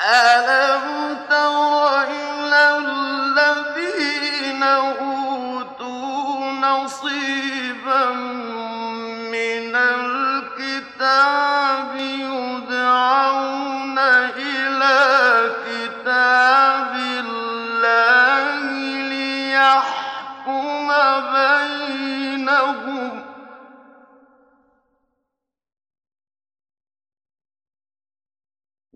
أَلَمْ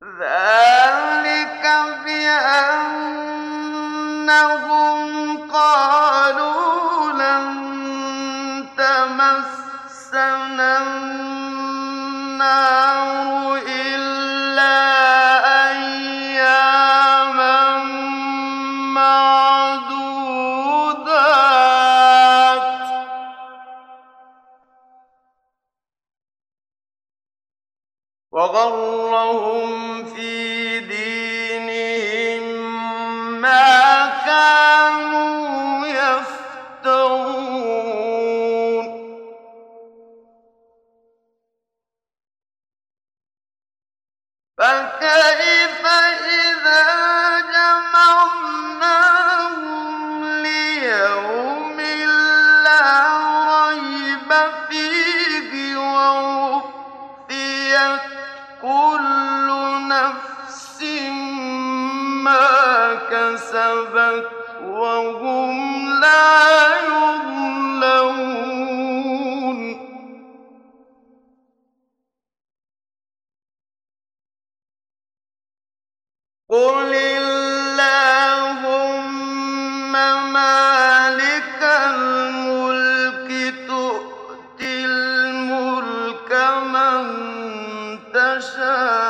ذَٰلِكَ بِأَنَّهُمْ قَالُوا لَن تَمَسَّنَا النَّارُ إِلَّا أَيَّامًا مَّعْدُودَاتٍ ۖ وَهُمْ لَا يُظْلَمُونَ. قُلِ اللَّهُمَّ مَالِكَ الْمُلْكِ تُؤْتِي الْمُلْكَ مَن تَشَاءُ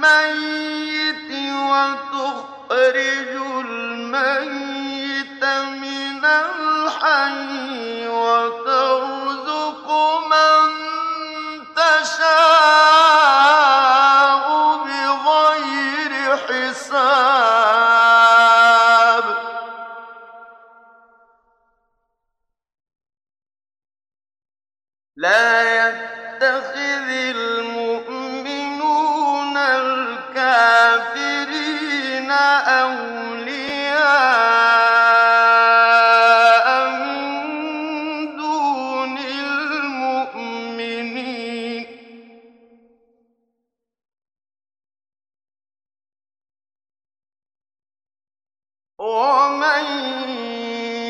الْمَيِّتِ وَتُخْرِجُ الْمَيِّتَ مِنَ الْحَيِّ ۖ وَتَرْزُقُ مَن تَشَاءُ بِغَيْرِ حِسَابٍ. لَّا يَتَّخِذِ الْمُؤْمِنُونَ الْكَافِرِينَ أَوْلِيَاءَ دُونِ الْمُؤْمِنِينَ ۖ. وَمَن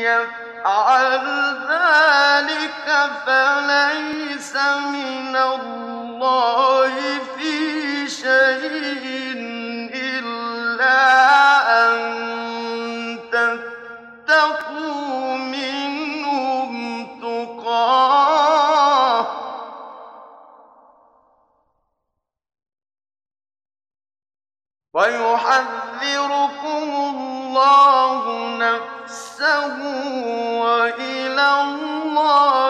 يَفْعَلْ ذَٰلِكَ من الله في شيء إلا أن تتقوا منهم تقاه. ويحذركم الله نفسه وإلى الله